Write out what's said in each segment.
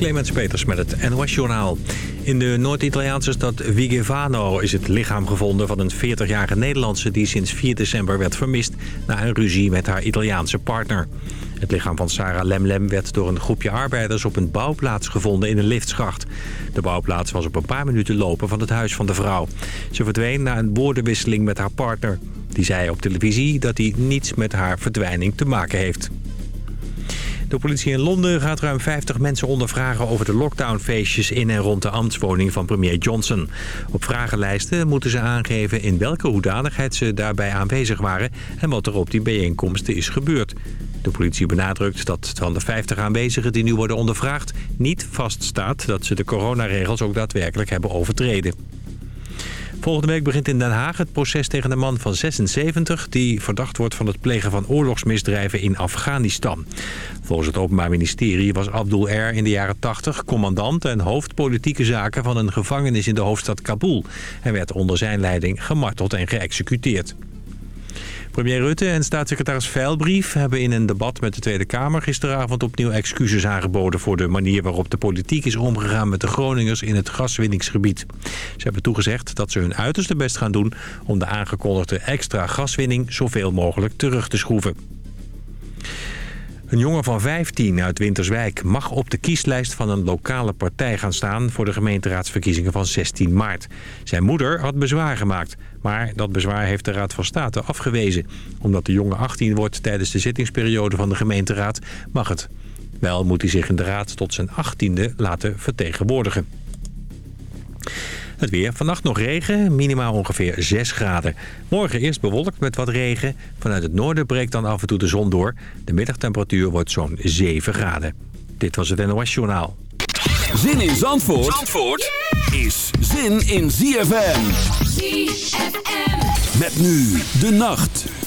Clemens Peters met het NOS Journaal. In de Noord-Italiaanse stad Vigevano is het lichaam gevonden van een 40-jarige Nederlandse... die sinds 4 december werd vermist na een ruzie met haar Italiaanse partner. Het lichaam van Sarah Lemlem werd door een groepje arbeiders op een bouwplaats gevonden in een liftschacht. De bouwplaats was op een paar minuten lopen van het huis van de vrouw. Ze verdween na een woordenwisseling met haar partner. Die zei op televisie dat hij niets met haar verdwijning te maken heeft. De politie in Londen gaat ruim 50 mensen ondervragen over de lockdownfeestjes in en rond de ambtswoning van premier Johnson. Op vragenlijsten moeten ze aangeven in welke hoedanigheid ze daarbij aanwezig waren en wat er op die bijeenkomsten is gebeurd. De politie benadrukt dat van de 50 aanwezigen die nu worden ondervraagd niet vaststaat dat ze de coronaregels ook daadwerkelijk hebben overtreden. Volgende week begint in Den Haag het proces tegen een man van 76... die verdacht wordt van het plegen van oorlogsmisdrijven in Afghanistan. Volgens het Openbaar Ministerie was Abdul R. in de jaren 80 commandant en hoofd politieke zaken van een gevangenis in de hoofdstad Kabul. en werd onder zijn leiding gemarteld en geëxecuteerd. Premier Rutte en staatssecretaris Veilbrief hebben in een debat met de Tweede Kamer gisteravond opnieuw excuses aangeboden voor de manier waarop de politiek is omgegaan met de Groningers in het gaswinningsgebied. Ze hebben toegezegd dat ze hun uiterste best gaan doen om de aangekondigde extra gaswinning zoveel mogelijk terug te schroeven. Een jongen van 15 uit Winterswijk mag op de kieslijst van een lokale partij gaan staan... voor de gemeenteraadsverkiezingen van 16 maart. Zijn moeder had bezwaar gemaakt, maar dat bezwaar heeft de Raad van State afgewezen. Omdat de jongen 18 wordt tijdens de zittingsperiode van de gemeenteraad, mag het. Wel moet hij zich in de raad tot zijn 18e laten vertegenwoordigen. Het weer. Vannacht nog regen, minimaal ongeveer 6 graden. Morgen eerst bewolkt met wat regen. Vanuit het noorden breekt dan af en toe de zon door. De middagtemperatuur wordt zo'n 7 graden. Dit was het NOS Journaal. Zin in Zandvoort, Zandvoort is zin in ZFM. Met nu de nacht.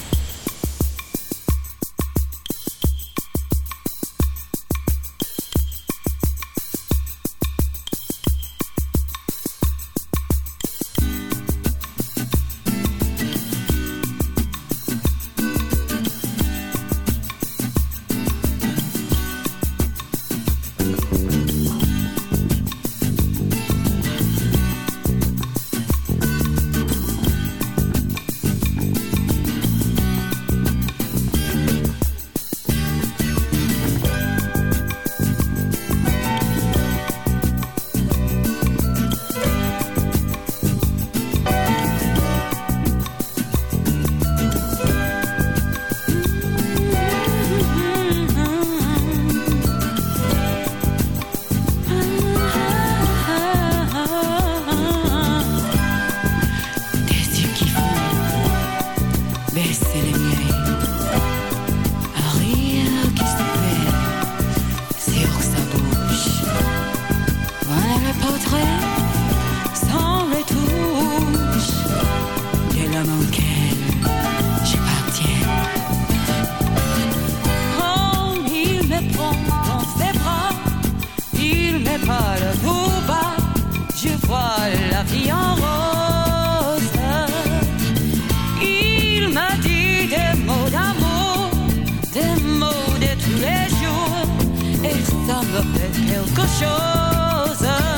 Ça me fait quelque chose.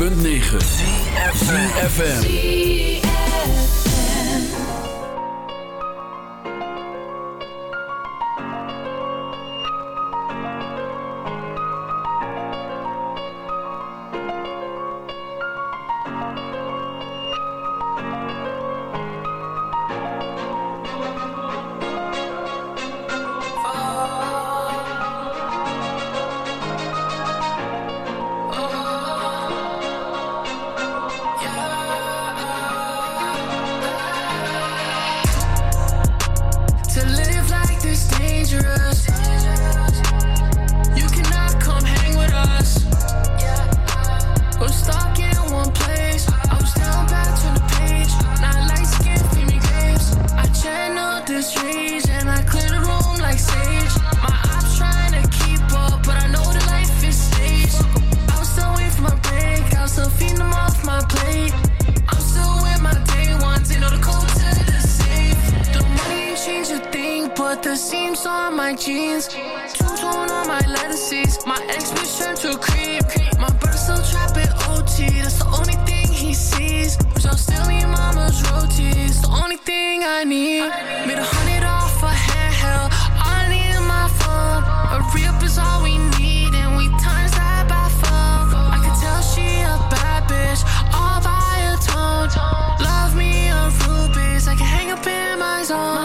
106.9 FM. This rage and I clear the room like sage. My ops trying to keep up, but I know the life is stage. I was still waiting for my break. I was still feeding them off my plate. I'm still with my day ones. They know the code to the safe. The money ain't changed a thing, but the seams on my jeans. On my lettuces. My ex bitch turned to creep. My brother still trapping OT. That's the only thing he sees. But y'all still need mama's rotis. The only thing I need. Made a hundred off a handheld. All I need my phone. A re-up is all we need, and we times that by four. I can tell she a bad bitch. All by tone. Love me a rubies. I can hang up in my zone.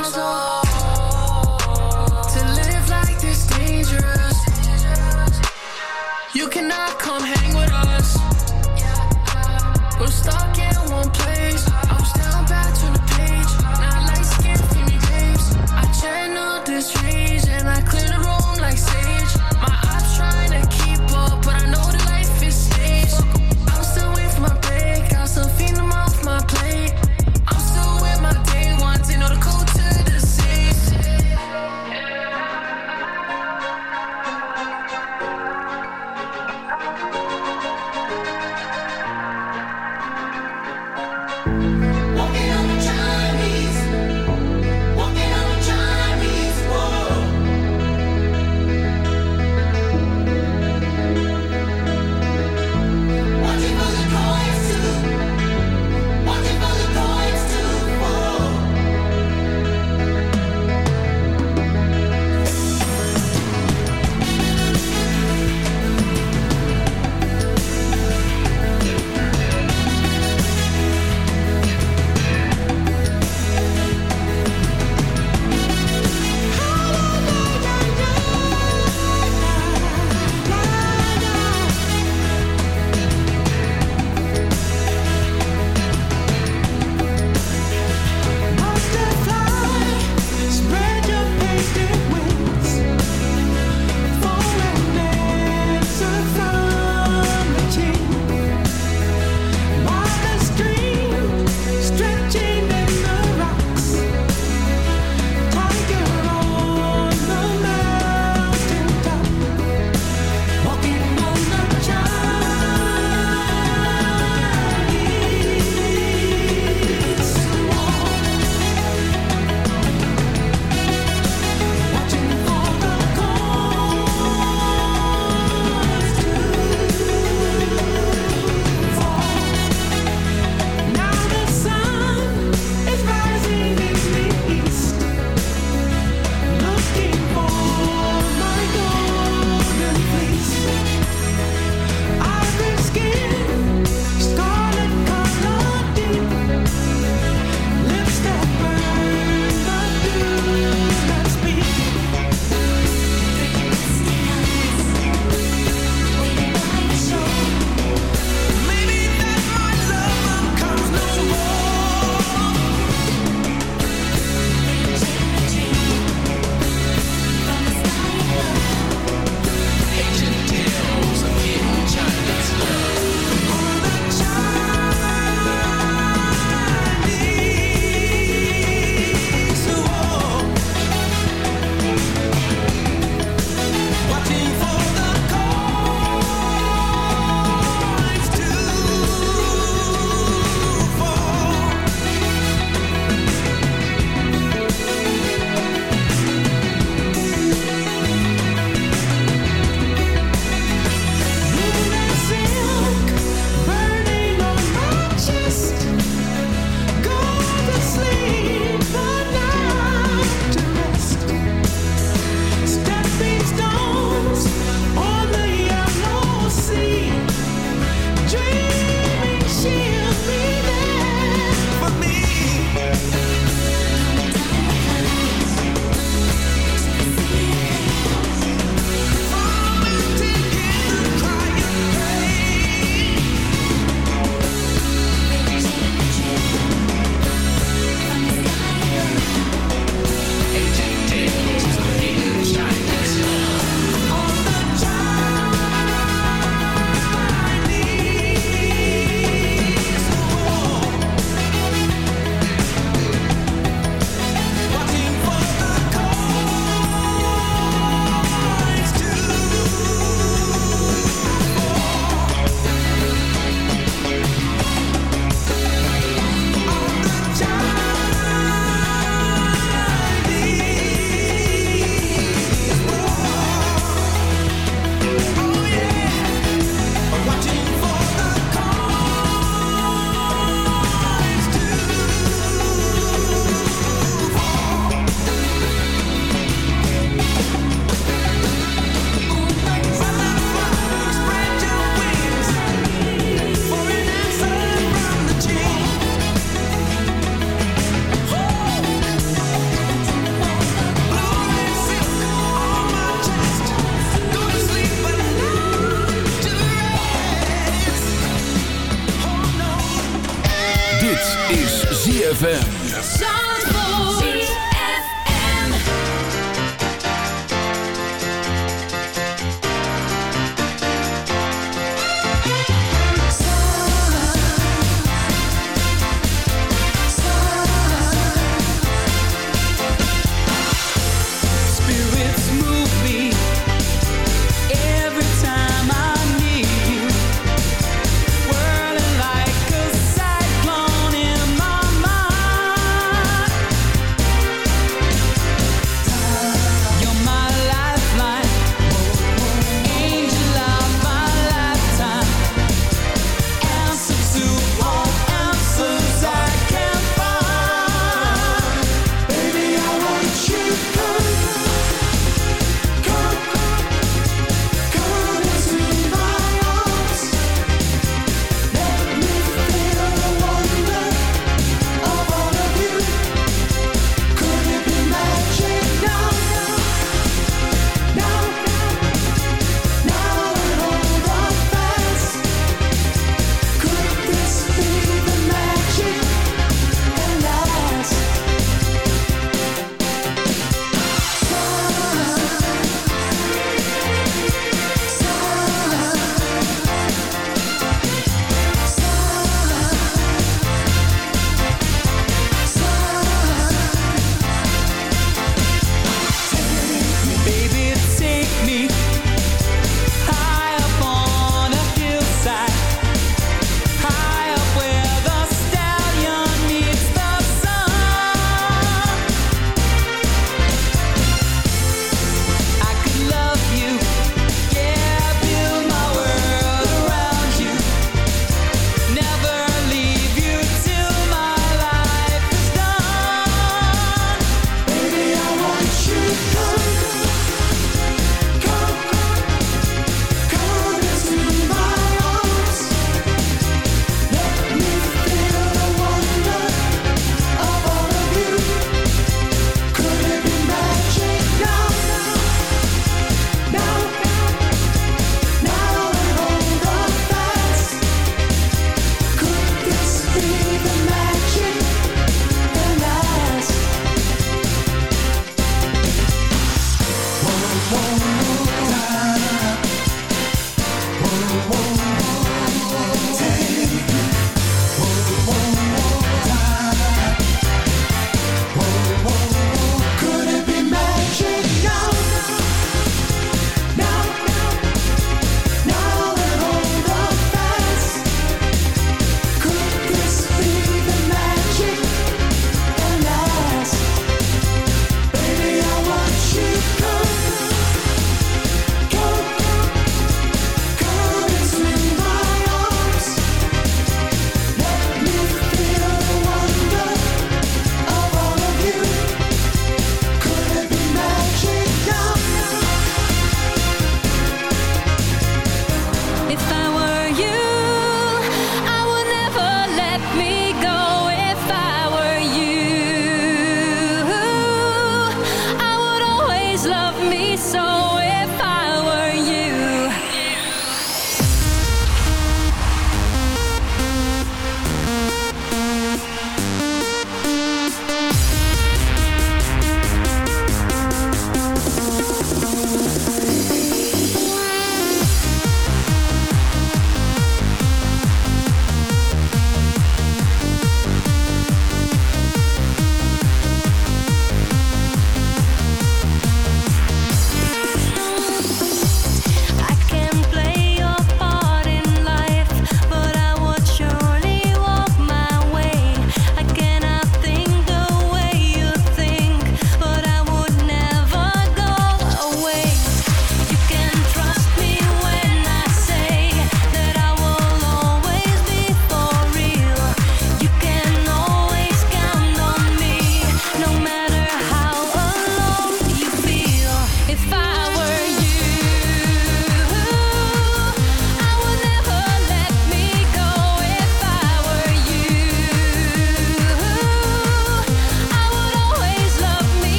I channel this and I clear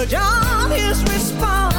and judge on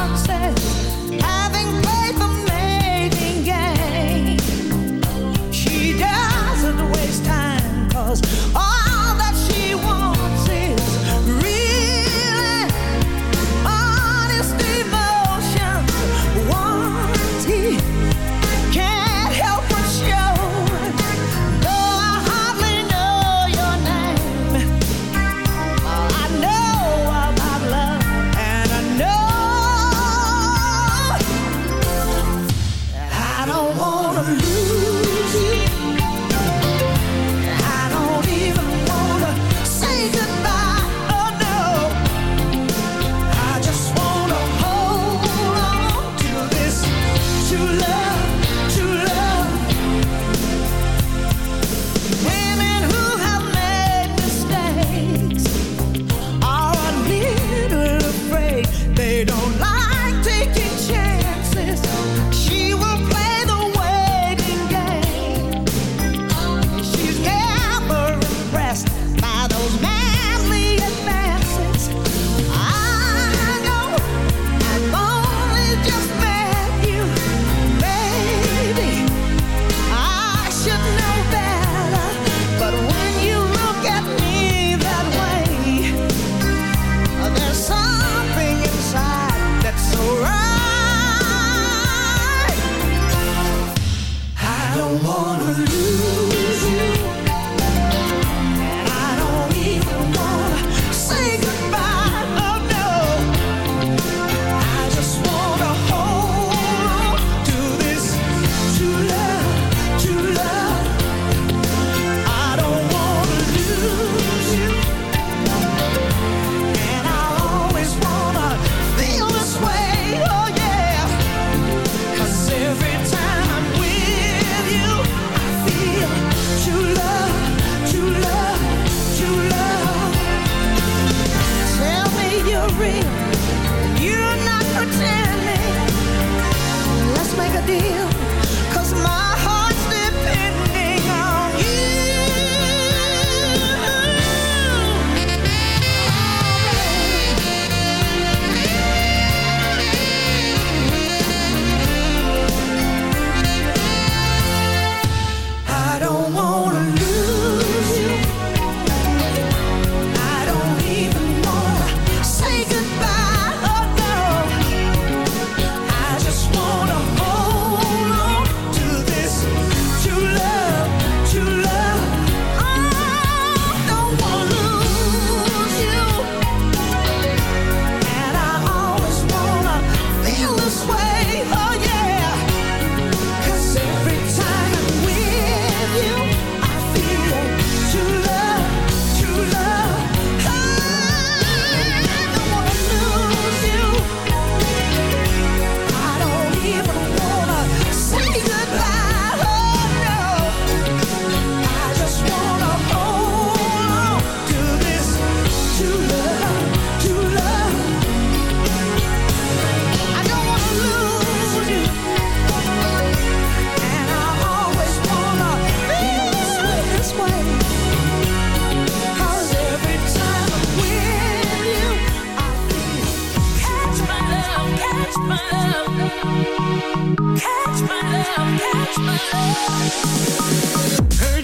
Catch my love, catch my love. Hey.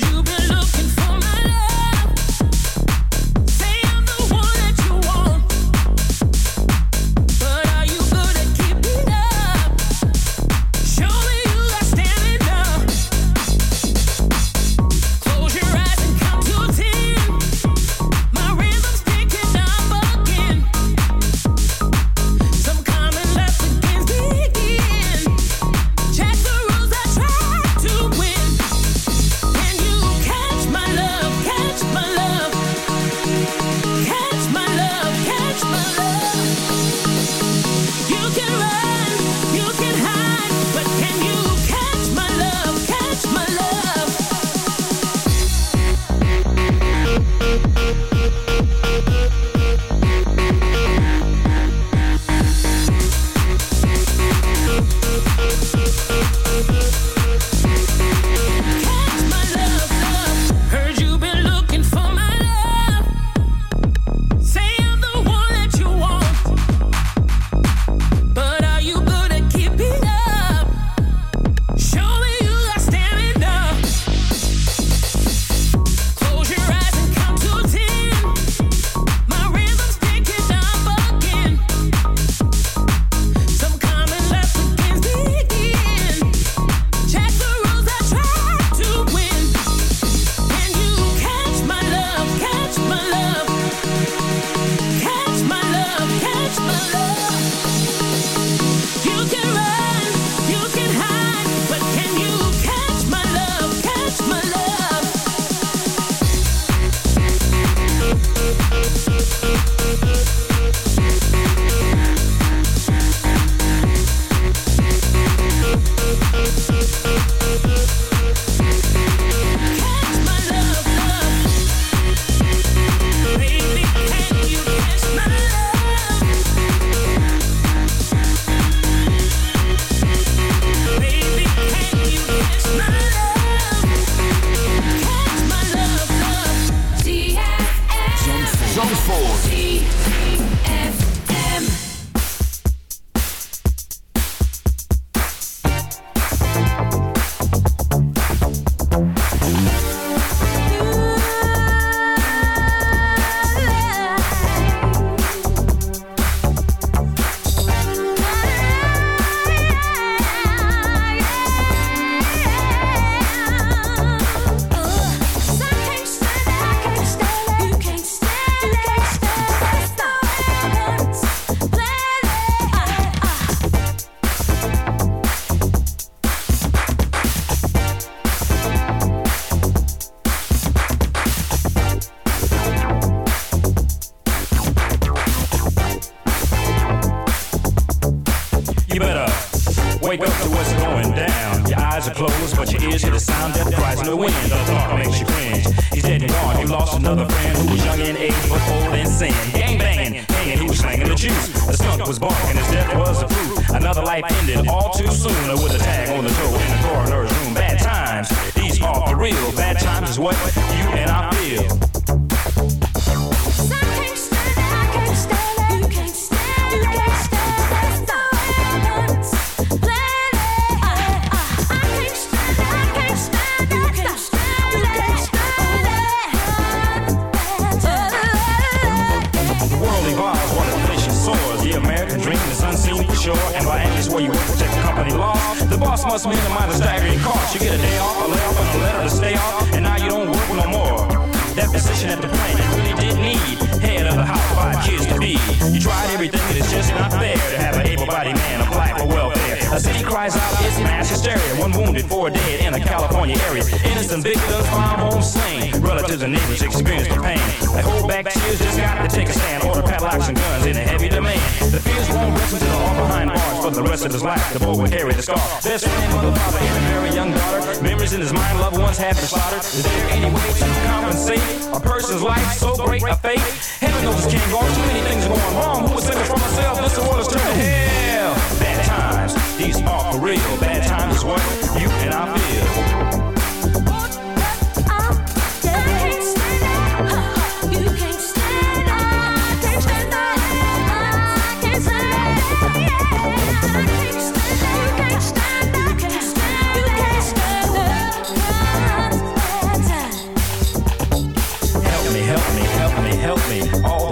in his the boy would carry the scar. Best friend for the father and a very young daughter. Memories in his mind, loved ones have been slaughtered. Is there any way to compensate a person's life so great a fate? Heaven knows it can't go on. Too many things are going wrong. Who would save it from myself? This world is turning hell. Bad times, these are for real. Bad times is what you and I feel.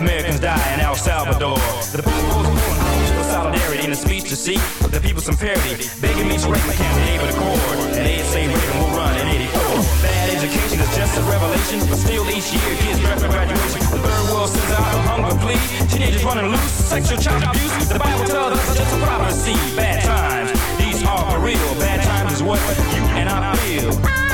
Americans die in El Salvador. The Pope calls for solidarity in a speech to seek the people some parity, begging me to rate my candidate for the court. And they say Reagan will run in 84. Bad education is just a revelation, but still each year kids draft for graduation. The third world sends out a hunger plea, teenagers running loose, sexual child abuse. The Bible tells us it's just a prophecy. Bad times, these are for real. Bad times is what you and I feel.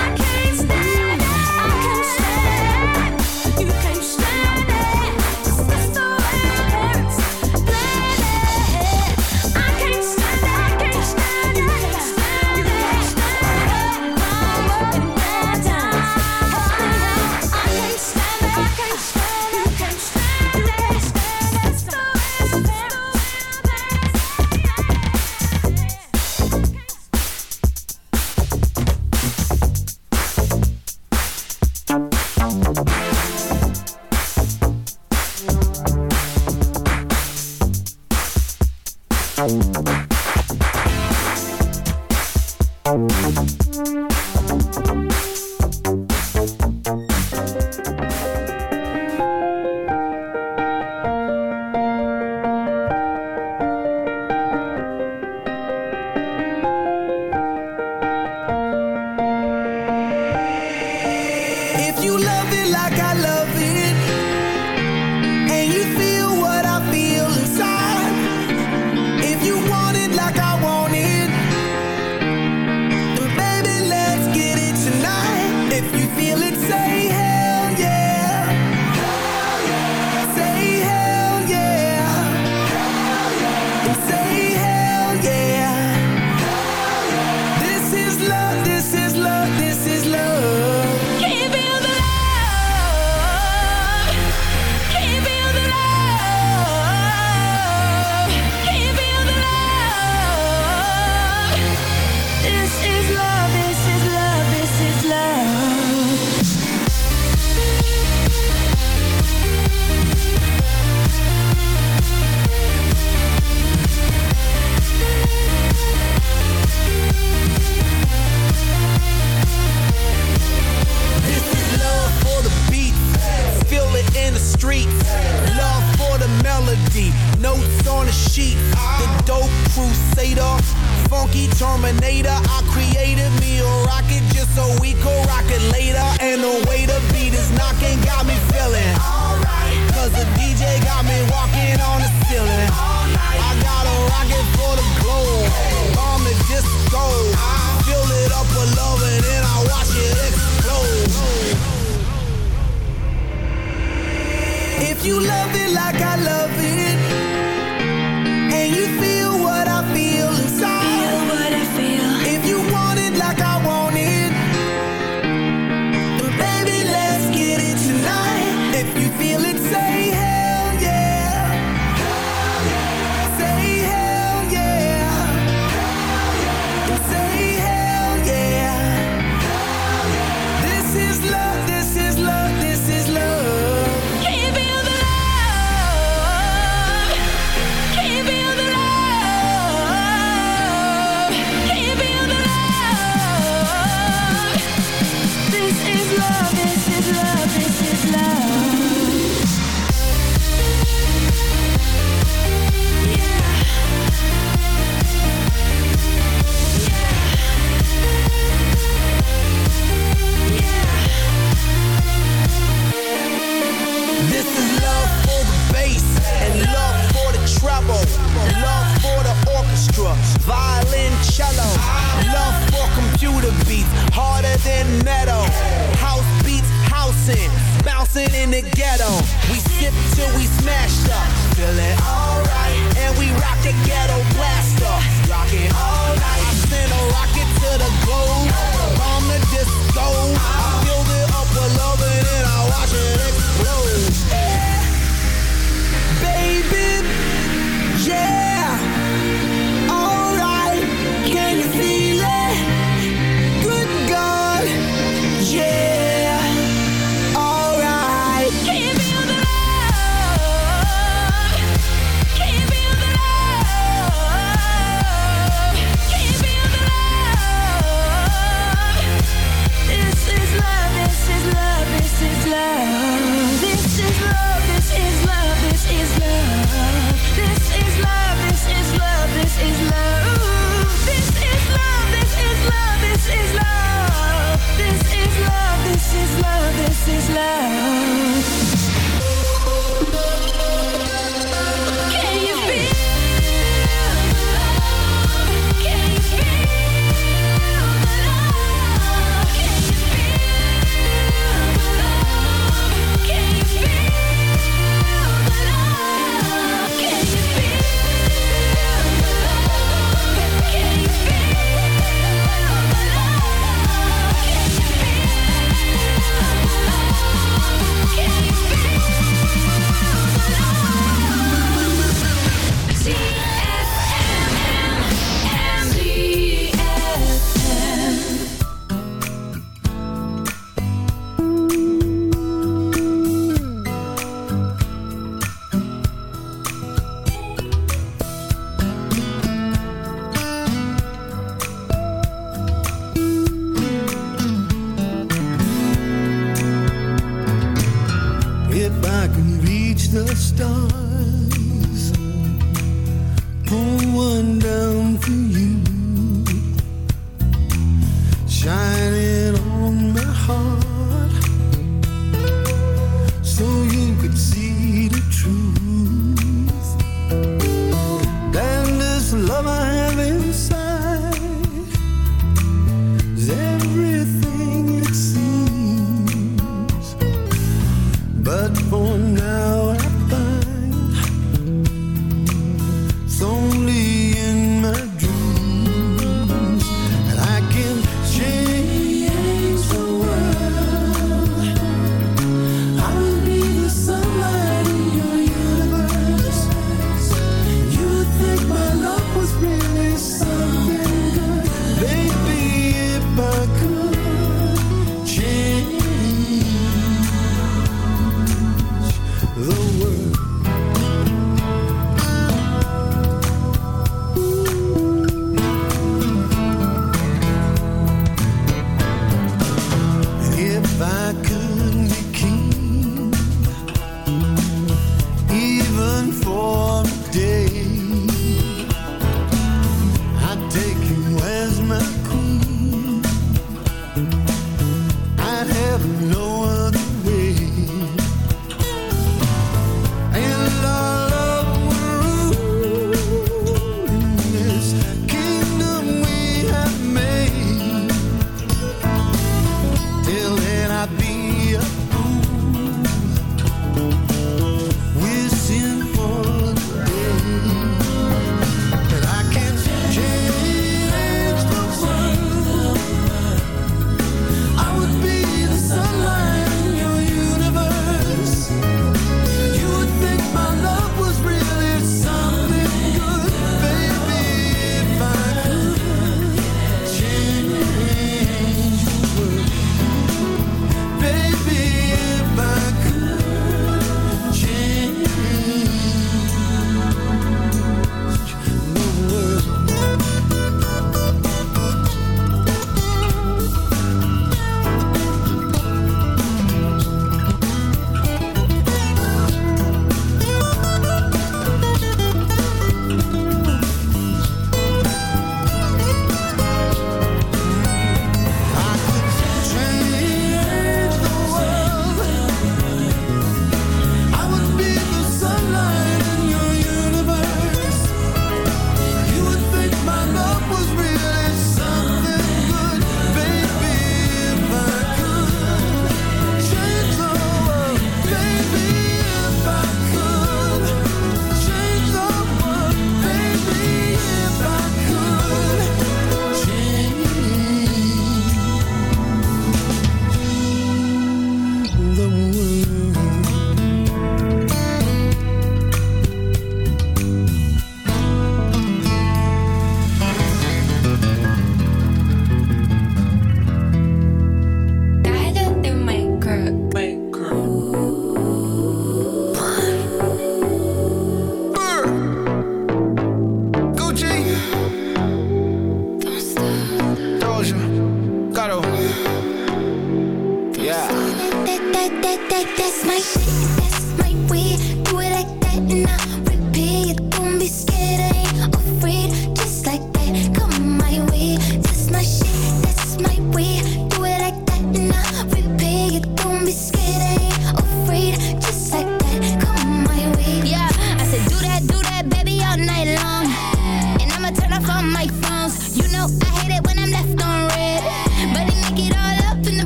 I could